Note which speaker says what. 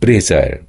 Speaker 1: brisas